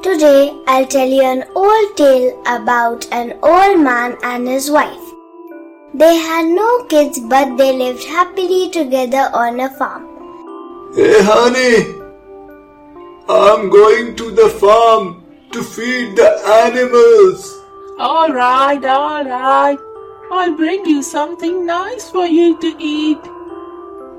Today I'll tell you an old tale about an old man and his wife. They had no kids but they lived happily together on a farm. Hey honey, I'm going to the farm to feed the animals. All right, all right. I'll bring you something nice for you to eat.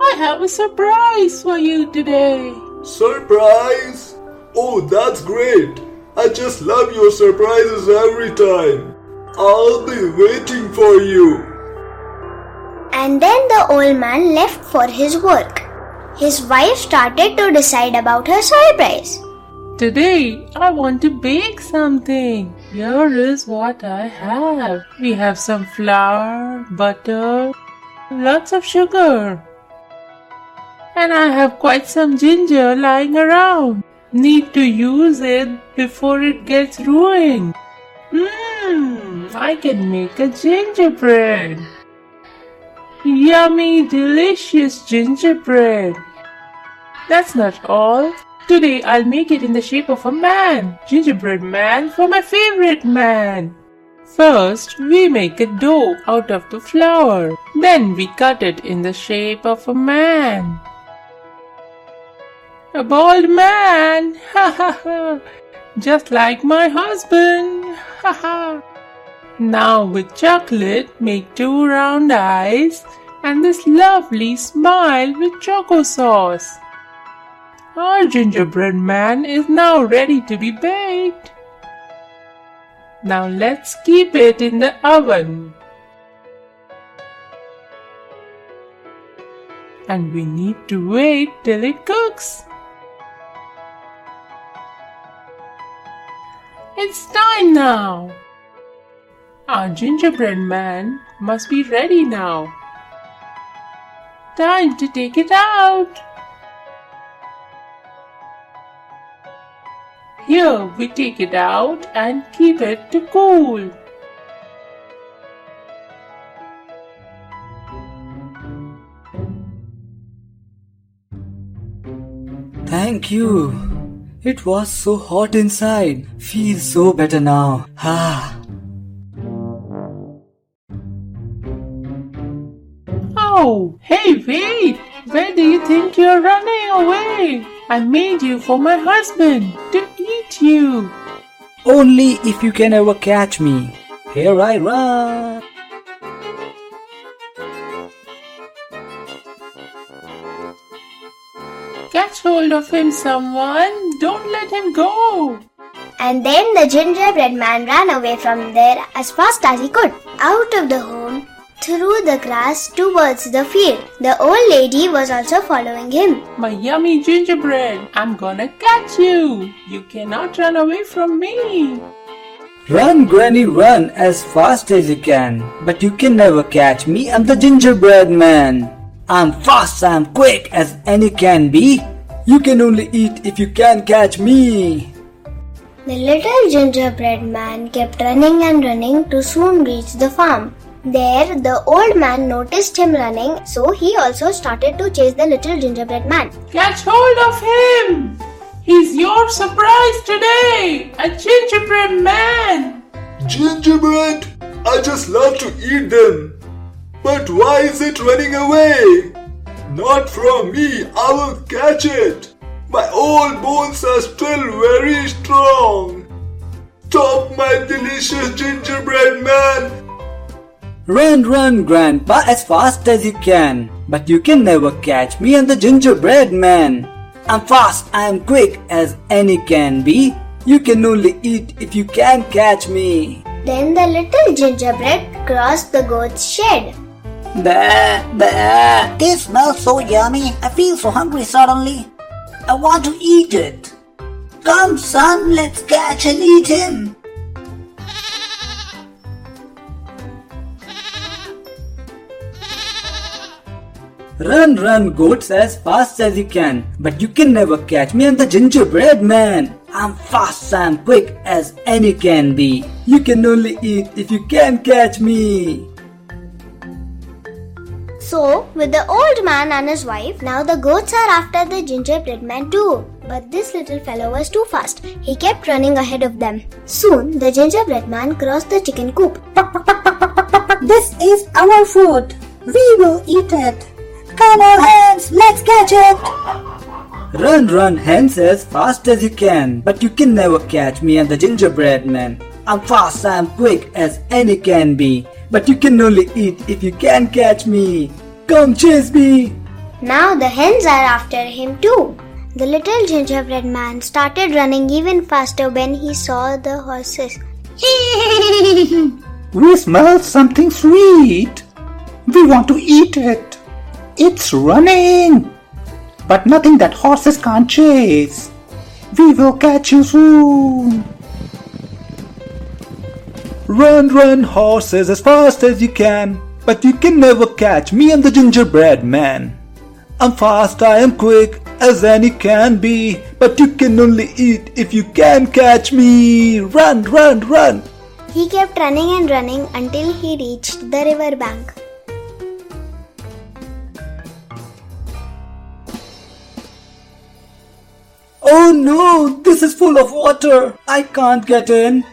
I have a surprise for you today. Surprise? Oh, that's great. I just love your surprises every time. I'll be waiting for you. And then the old man left for his work. His wife started to decide about her surprise. Today, I want to bake something. Here is what I have. We have some flour, butter, lots of sugar. And I have quite some ginger lying around. Need to use it before it gets ruined. Mmm, I can make a gingerbread. Yummy, delicious gingerbread. That's not all. Today I'll make it in the shape of a man. Gingerbread man for my favorite man. First, we make a dough out of the flour. Then we cut it in the shape of a man. A bald man! Ha ha ha! Just like my husband! Ha ha! Now with chocolate, make two round eyes and this lovely smile with choco sauce. Our gingerbread man is now ready to be baked. Now let's keep it in the oven. And we need to wait till it cooks. It's time now. Our gingerbread man must be ready now. Time to take it out. Here we take it out and keep it to cool. Thank you. It was so hot inside. Feels so better now. Ah. Oh, hey, wait! Where do you think you're running away? I made you for my husband to eat you. Only if you can ever catch me. Here I run. Catch hold of him, someone. Don't let him go. And then the gingerbread man ran away from there as fast as he could, out of the home, through the grass towards the field. The old lady was also following him. My yummy gingerbread, I'm gonna catch you. You cannot run away from me. Run, Granny, run as fast as you can. But you can never catch me. I'm the gingerbread man. I'm fast, I'm quick as any can be. You can only eat if you can catch me. The little gingerbread man kept running and running to soon reach the farm. There, the old man noticed him running, so he also started to chase the little gingerbread man. Catch hold of him. He's your surprise today. A gingerbread man. Gingerbread? I just love to eat them. But why is it running away? Not from me, I will catch it. My old bones are still very strong. Stop my delicious gingerbread man. Run, run, Grandpa, as fast as you can. But you can never catch me. I'm the gingerbread man. I'm fast, I'm quick as any can be. You can only eat if you can catch me. Then the little gingerbread crossed the goat's shed. Bah, bah. This smells so yummy. I feel so hungry suddenly. I want to eat it. Come, son, let's catch and eat him. Run, run, goats, as fast as you can. But you can never catch me. I'm the gingerbread man. I'm fast, I'm quick as any can be. You can only eat if you can catch me. So, with the old man and his wife, now the goats are after the gingerbread man too. But this little fellow was too fast. He kept running ahead of them. Soon, the gingerbread man crossed the chicken coop. This is our food. We will eat it. Come on, hands, let's catch it. Run, run, hence as fast as you can. But you can never catch me and the gingerbread man. I'm fast, I'm quick as any can be. But you can only eat if you can catch me. Come chase me. Now the hens are after him too. The little gingerbread man started running even faster when he saw the horses. We smell something sweet. We want to eat it. It's running. But nothing that horses can't chase. We will catch you soon. Run, run, horses, as fast as you can. But you can never catch me and the gingerbread man. I'm fast, I am quick, as any can be. But you can only eat if you can catch me. Run, run, run. He kept running and running until he reached the river bank. Oh no, this is full of water. I can't get in.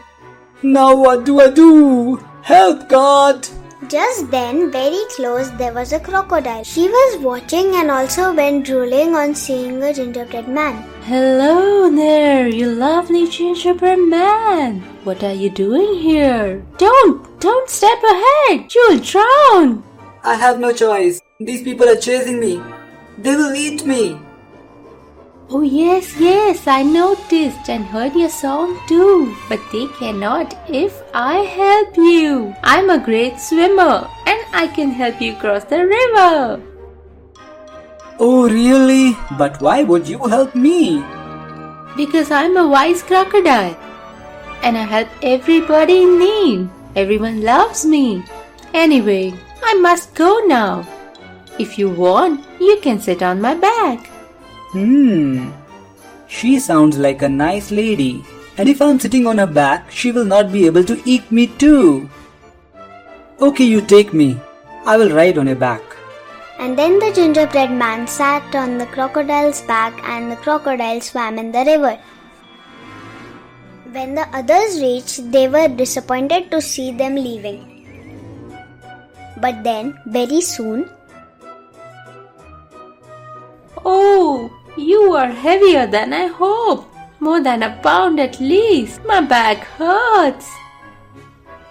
Now what do I do? Help God! Just then, very close, there was a crocodile. She was watching and also went drooling on seeing a gingerbread man. Hello there, you lovely gingerbread man. What are you doing here? Don't, don't step ahead. You'll drown. I have no choice. These people are chasing me. They will eat me. Oh, yes, yes, I noticed and heard your song too. But they cannot if I help you. I'm a great swimmer and I can help you cross the river. Oh really? But why would you help me? Because I'm a wise crocodile and I help everybody in need. Everyone loves me. Anyway, I must go now. If you want, you can sit on my back. Hmm. She sounds like a nice lady. And if I'm sitting on her back, she will not be able to eat me too. Okay, you take me. I will ride on your back. And then the gingerbread man sat on the crocodile's back and the crocodile swam in the river. When the others reached, they were disappointed to see them leaving. But then, very soon, Oh, you are heavier than I hoped. More than a pound at least. My back hurts.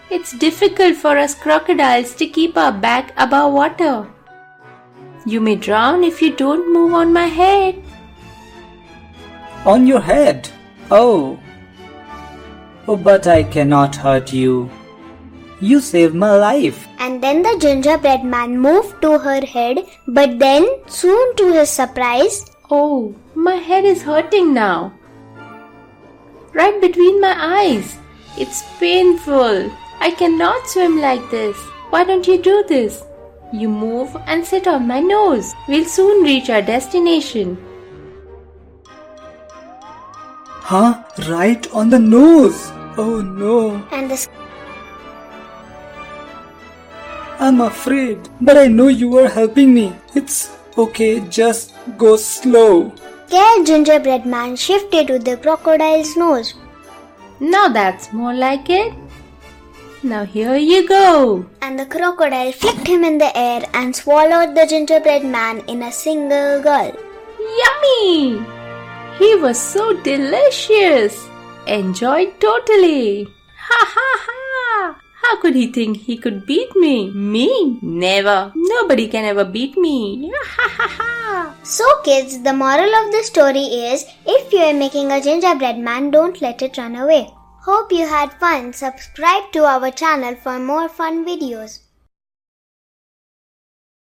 It's difficult for us crocodiles to keep our back above water. You may drown if you don't move on my head. On your head. Oh. Oh, but I cannot hurt you. You saved my life. and then the gingerbread man moved to her head, but then, soon to his surprise, Oh, my head is hurting now. Right between my eyes. It's painful. I cannot swim like this. Why don't you do this? You move and sit on my nose. We'll soon reach our destination. Huh? Right on the nose. Oh no. and the I'm afraid. But I know you are helping me. It's okay. Just go slow. scared gingerbread man shifted to the crocodile's nose. Now that's more like it. Now here you go. And the crocodile flicked him in the air and swallowed the gingerbread man in a single gulp. Yummy! He was so delicious. Enjoyed totally. Ha ha ha! How could he think he could beat me? Me? Never. Nobody can ever beat me. So, kids, the moral of the story is if you are making a gingerbread man, don't let it run away. Hope you had fun. Subscribe to our channel for more fun videos.